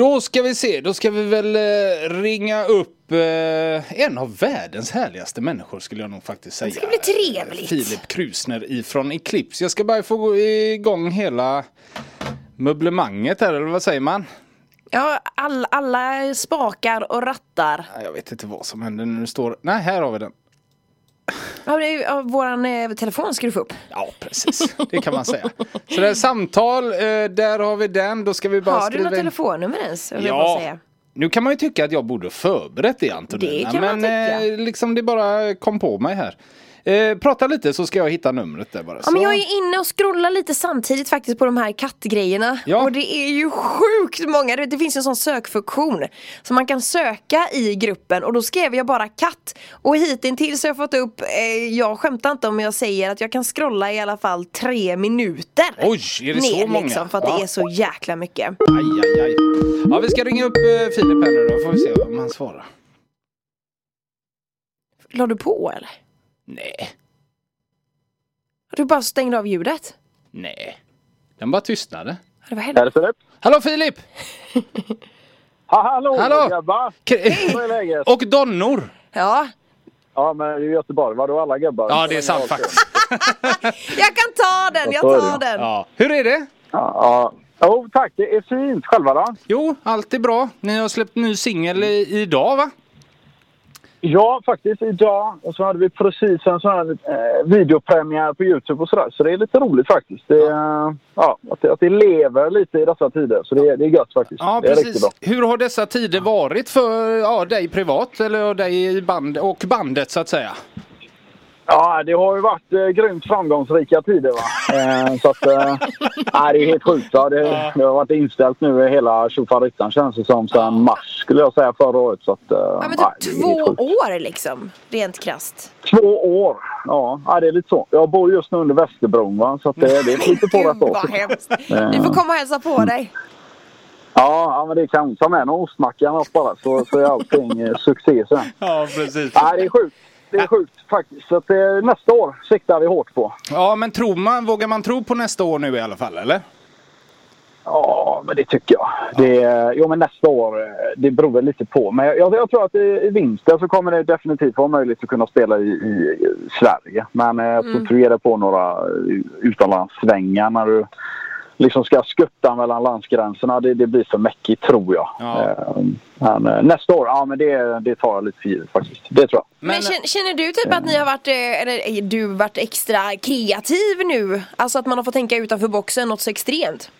Då ska vi se, då ska vi väl eh, ringa upp eh, en av världens härligaste människor skulle jag nog faktiskt säga. Det ska bli trevligt. Filip Krusner ifrån Eclipse. Jag ska bara få gå igång hela möblemanget här, eller vad säger man? Ja, all, alla spakar och rattar. Jag vet inte vad som händer när det står... Nej, här har vi den. Ja, det är, ja, våran eh, telefon ska du få upp. Ja, precis. Det kan man säga. Så det är samtal, eh, där har vi den. Då ska vi bara Har du skriva något in... telefonnummer ens? Jag vill bara Ja, säga. nu kan man ju tycka att jag borde förberett det Antonina. Det kan man men tycka. eh, liksom det bara kom på mig här. Eh, prata lite så ska jag hitta numret där bara. Ja, så. men jag är inne och scrollar lite samtidigt faktiskt på de här kattgrejerna. Ja. Och det är ju sjukt många. Det finns en sån sökfunktion. som man kan söka i gruppen och då skrev jag bara katt. Och hittills har jag fått upp, eh, jag skämtar inte om jag säger att jag kan scrolla i alla fall tre minuter. Oj, är det så ner, många? Liksom, för att Ja. det är så jäkla mycket. Aj, aj, aj. Ja, vi ska ringa upp eh, Filip här nu då. Får vi se om han svarar. La du på eller? Nej, Du bara stängde av ljudet? nej. Den bara tystnade. Ja, Det var Är Filip? Hallå Filip! Ha, hallå, Hallå! grabbar! K- Vad är läget? Och donnor! Ja, Ja, men det är ju Göteborg. Vadå alla gubbar? Ja, det är sant faktiskt. jag kan ta den, jag tar den. Ja. Hur är det? Ja, ja. Jo, tack. Det är fint. Själva då? Jo, allt är bra. Ni har släppt ny singel i- idag va? Ja, faktiskt idag. Och så hade vi precis en sån här eh, videopremiär på Youtube och sådär. Så det är lite roligt faktiskt. Det, är, ja, att, att det lever lite i dessa tider. Så det, det är gött faktiskt. Ja, precis. Hur har dessa tider varit för ja, dig privat eller dig i band och bandet så att säga? Ja, det har ju varit eh, grymt framgångsrika tider va. Eh, så att, eh, nej, det är helt sjukt. Va? Det, det har varit inställt nu i hela tjofaderittan känns det som sedan mars skulle jag säga förra året. Så att, eh, Ja, men nej, typ det är två år liksom, rent krasst. Två år. Ja, ja, det är lite så. Jag bor just nu under Västerbron va. Så att det, det flyter på Gud rätt vad åt. hemskt. Vi får komma och hälsa på dig. Ja, ja, men det kan ta med någon ostmacka eller något bara så, så är allting eh, succé sen. Ja, precis. Nej, det är sjukt. Det är sjukt faktiskt. Så att, eh, nästa år siktar vi hårt på. Ja, men tror man, vågar man tro på nästa år nu i alla fall, eller? Ja, men det tycker jag. Det, jo, men nästa år, eh, det beror väl lite på. Men jag, jag tror att i, i vinter så kommer det definitivt vara möjligt att kunna spela i, i, i Sverige. Men eh, jag tror inte du ger dig på några eh, utomlandssvängar när du liksom ska skutta mellan landsgränserna. Det, det blir för mäckigt tror jag. Ja. Eh, Men eh, nästa år, ja men det, det tar jag lite för givet faktiskt. Det tror jag. Men, Men- känner, känner du typ att ni har varit, eh, eller eh, du varit extra kreativ nu? Alltså att man har fått tänka utanför boxen något så extremt?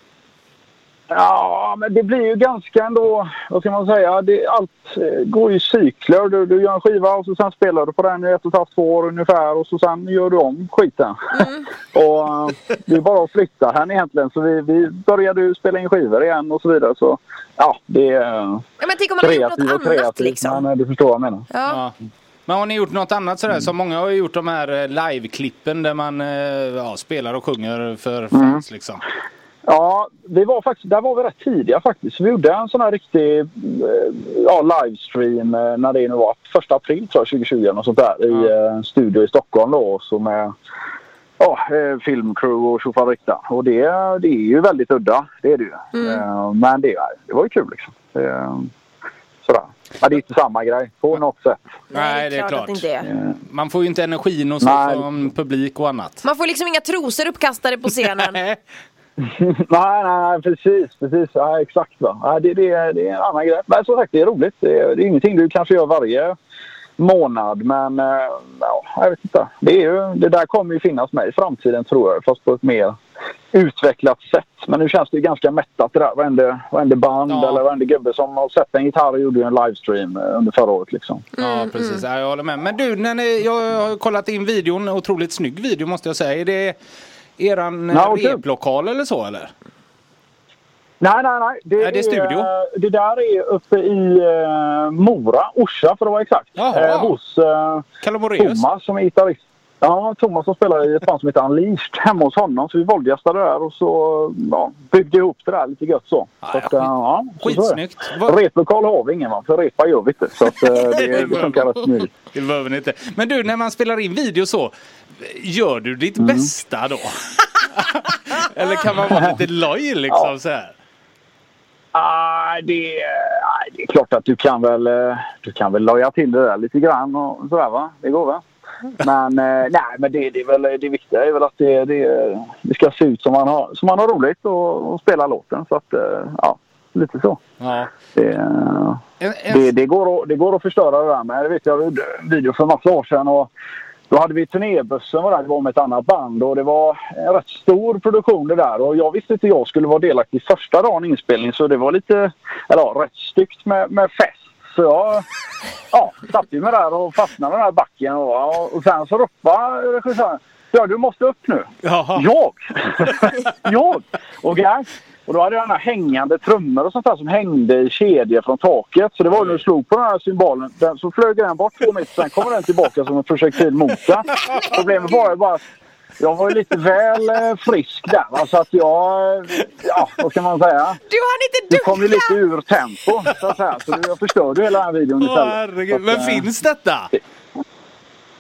Ja, men det blir ju ganska ändå, vad ska man säga, det, allt eh, går ju i cykler. Du, du gör en skiva och så sen spelar du på den i ett och ett halvt två år ungefär och så sen gör du om skiten. och eh, det är bara att flytta här egentligen. Så vi, vi började ju spela in skivor igen och så vidare. Så ja, det är Ja, men tänk om man har gjort kreativt något och annat kreativt. liksom. Men eh, du förstår vad jag menar. Ja. Ja. Men har ni gjort något annat sådär? Som många har ju gjort de här live-klippen där man ja, spelar och sjunger för fans liksom. Ja, vi var faktiskt, där var vi rätt tidiga faktiskt. Vi gjorde en sån här riktig eh, ja, livestream eh, när det nu var. Första april tror jag, 2020 eller sånt där. I Ja. eh, en studio i Stockholm då. Så med ja, eh, filmcrew och tjofaderittan. Och det, det är ju väldigt udda. Det är det ju. Eh, Men det, det var ju kul liksom. Sådär. Ja, det är inte samma grej på något sätt. Nej, det är att klart. det inte är. Man får ju inte energin och så Nej. från publik och annat. Man får liksom inga trosor uppkastade på scenen. nej, nej, precis. precis. Ja, exakt. Va? Ja, det, det, det är en annan grej. Men som sagt, det är roligt. Det är, det är ingenting du kanske gör varje månad. Men eh, ja, jag vet inte. Det, är ju, det där kommer ju finnas med i framtiden tror jag. Fast på ett mer utvecklat sätt. Men nu känns det ju ganska mättat det där. Varenda, varenda band Ja. eller varenda gubbe som har sett en gitarr och gjorde en livestream eh, under förra året. Liksom. Ja, precis. Ja, jag håller med. Men du, när ni, jag har kollat in videon. Otroligt snygg video måste jag säga. Är det eran ja, kul. replokal eller så eller? Nej, nej, nej. Det, Är det studio? eh, det där är uppe i eh, Mora, Orsa för att vara exakt. Jaha. Eh, hos eh? Thomas som är gitarrist. Ja, Thomas som spelar i ett band som heter Unleashed hemma hos honom. Så vi våldgästade där och så ja, byggde ihop det där lite gött så. Ja, så ja, att, ja. Skitsnyggt. Vad- Replokal har vi ingen va? För repa gör vi inte. Så att, eh, det, det funkar rätt smidigt. Det behöver ni inte. Men du, när man spelar in video så. Gör du ditt Mm. bästa då? eller kan man vara lite loj liksom så här? Ah, det, ah, det är klart att du kan väl, eh, du kan väl loja till det där lite grann och sådär va. Det går väl. Men eh, nej, men det, det, är väl, det viktiga är väl att det, det, det ska se ut som man har, som man har roligt och, och spela låten. Så att eh, ja, lite så. Ja. Det, En, en, det, det, går att, det går att förstöra det där med. Det vet jag gjorde en video för en massa år sedan. Och då hade vi turnébussen var där, det var med ett annat band och det var en rätt stor produktion det där. Och jag visste inte jag skulle vara delaktig första dagen inspelning så det var lite, eller ja, rätt styggt med, med fest. Så jag ja, satt ju mig där och fastnade i den här backen. Och, och sen så ropade regissören Ja, du måste upp nu. Jaha. Jag? jag? Och, guys, och då hade jag den här hängande trummor och sånt där som hängde i kedjor från taket. Så det var när du slog på den här symbolen. Den, så flög den bort två meter. Sen kommer den tillbaka som en projektil mot den. Problemet var ju bara att jag var ju lite väl eh, frisk där. va, Så att jag... Ja, vad ska man säga? Du hann inte Du kom ju ducka! lite ur tempo så att säga. Så jag förstörde hela den här videon Åh, istället. herregud. Så att, Men eh, finns detta?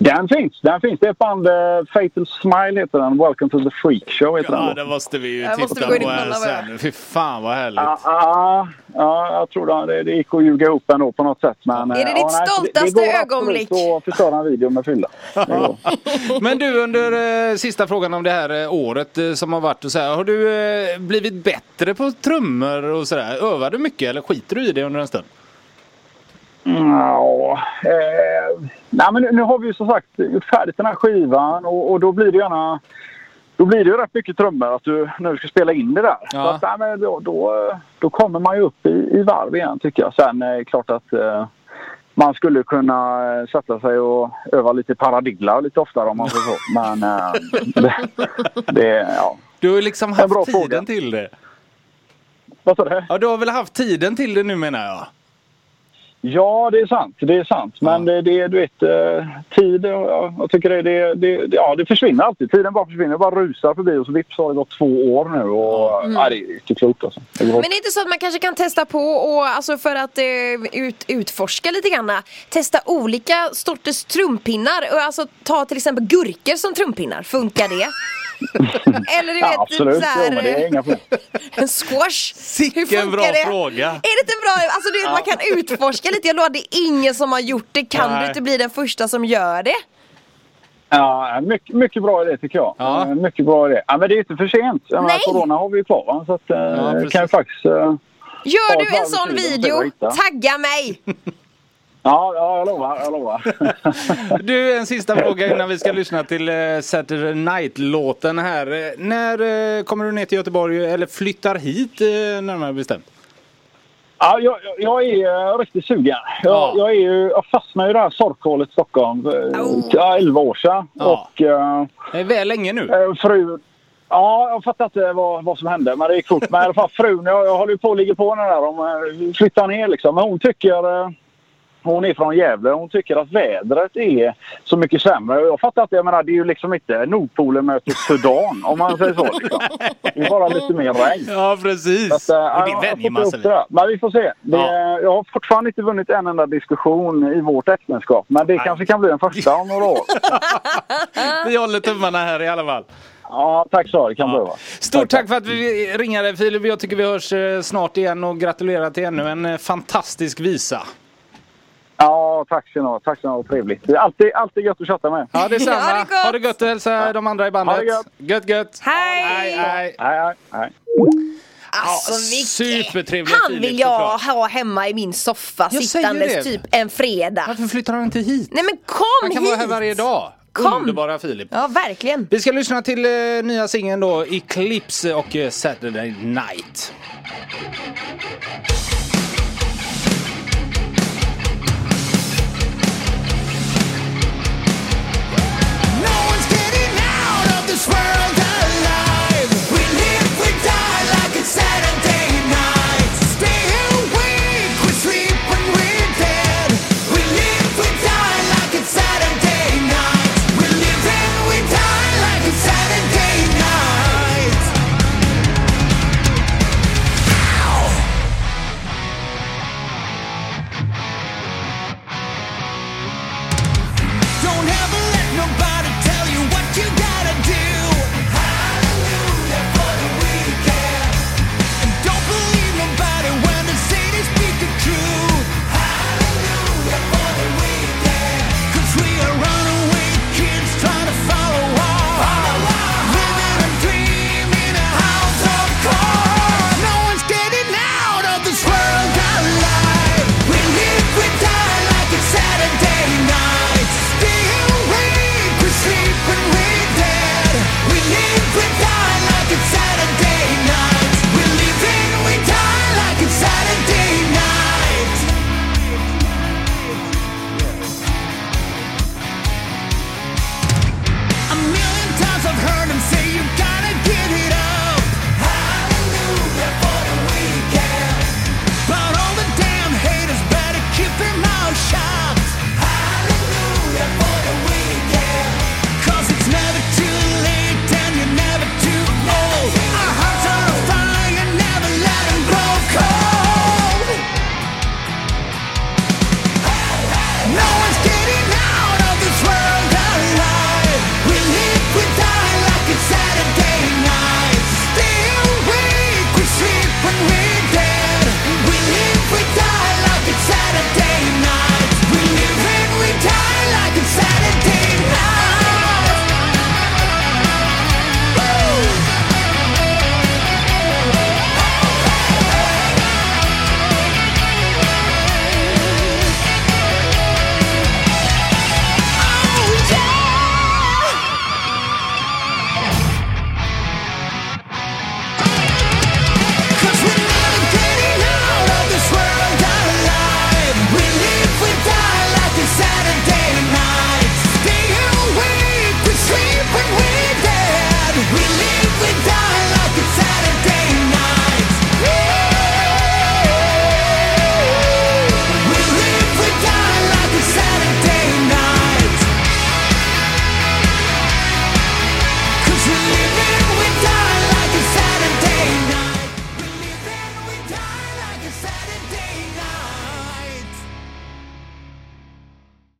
Den finns. Den finns. Det är ett band. eh, Fatal Smile heter den. Welcome to the Freak Show heter Ja, den. det måste vi ju titta på här sen. Fy fan vad härligt. Ja, ja, ja, jag tror det, det gick att ljuga ihop ändå på något sätt. Men, Är det eh, ditt ja, nej, så det- stoltaste det går absolut ögonblick? att förstöra en video med fylla. Det går. Men du under eh, sista frågan om det här eh, året eh, som har varit och så här, Har du eh, blivit bättre på trummor och sådär? Övar du mycket eller skiter du i det under en stund? Ja, eh, nej, men nu, nu har vi ju som sagt gjort färdigt den här skivan och, och då blir det gärna då blir det ju rätt mycket trummor att du, när du ska spela in det där. Ja. Så att, nej, men då, då, då kommer man ju upp i, i varv igen tycker jag. Sen är det klart att eh, man skulle kunna eh, sätta sig och öva lite paradiglar lite oftare om man får så. Men eh, det, det, ja. Du har ju liksom haft tiden fråga. till det. Vad sa du? Ja, du har väl haft tiden till det nu menar jag? Ja, det är sant. Det är sant. Men det, det, du vet, eh, tid, och, ja, jag tycker det, det, det, ja, det försvinner alltid. Tiden bara försvinner. Bara rusar förbi och så vips har det gått två år nu. Och, ja, det är inte klokt alltså. Men det är inte så att man kanske kan testa på och alltså för att eh, ut, utforska lite grann. Testa olika sorters trumpinnar. Och Alltså ta till exempel gurkor som trumpinnar. Funkar det? Eller du vet, ja, absolut. så här, Jo, det är inga problem. en squash. Sicken Hur funkar bra det? fråga. Är det inte bra? Alltså du vet, man kan utforska lite. Jag lovar, det är ingen som har gjort det. Kan Nej. du inte bli den första som gör det? Ja, mycket, mycket bra idé tycker jag. Ja. Eh, Mycket bra idé. Ja, men det är inte för sent. Nej. corona har vi ju kvar. Va? Så att, eh, precis. kan ju faktiskt... eh, Gör Ja, du en sån video, tagga mig! ja, ja, jag lovar. Jag lovar. Du, en sista fråga innan vi ska lyssna till eh, Saturday Night-låten här. Eh, När eh, kommer du ner till Göteborg eller flyttar hit närmare bestämt? Ja, jag, jag- är riktigt sugen. Jag, Ja. jag, är ju, jag fastnade i det här sorkhålet Stockholm för Au. ja, 11 år sedan. Ja. Och Det är väl länge nu. frun... Ja, jag fattar inte vad, vad som hände, men det gick fort. Men i alla fall frun, jag, jag håller ju på och ligger på den där om flyttar ner liksom. Men hon tycker... hon är från Gävle. Hon tycker att vädret är så mycket sämre. Jag fattar inte. Jag menar, det är ju liksom inte Nordpolen möter Sudan, om man säger så. Liksom. Det är bara lite mer regn. Ja, precis. Att, eh, och ja, det vänjer man sig vid. Men vi får se. Det, Ja. Jag har fortfarande inte vunnit en enda diskussion i vårt äktenskap. Men det kanske kan bli den första om några år. Vi håller tummarna här i alla fall. Ja, tack så Det kan behöva. Stort tack för att vi ringade Filip. Jag tycker vi hörs eh, snart igen och gratulerar till ännu en eh, fantastisk visa. Ja, tack så mycket. Tack så mycket. Trevligt. Det är alltid, alltid gött att chatta med. Ja, detsamma. Ha det gott. Ha det gött och hälsa de andra i bandet. Ha det gött. Gött, gött. Hej! Hej, hej. Hej, hej, hej. Alltså Ja, Micke, han vill jag ha hemma i min soffa Jag sittandes typ en fredag. Varför flyttar han inte hit? Nej men kom Han kan hit! vara här varje dag. Kom. Underbara Filip. Ja verkligen. Vi ska lyssna till eh, nya singeln då, Eclipse och eh, Saturday Night.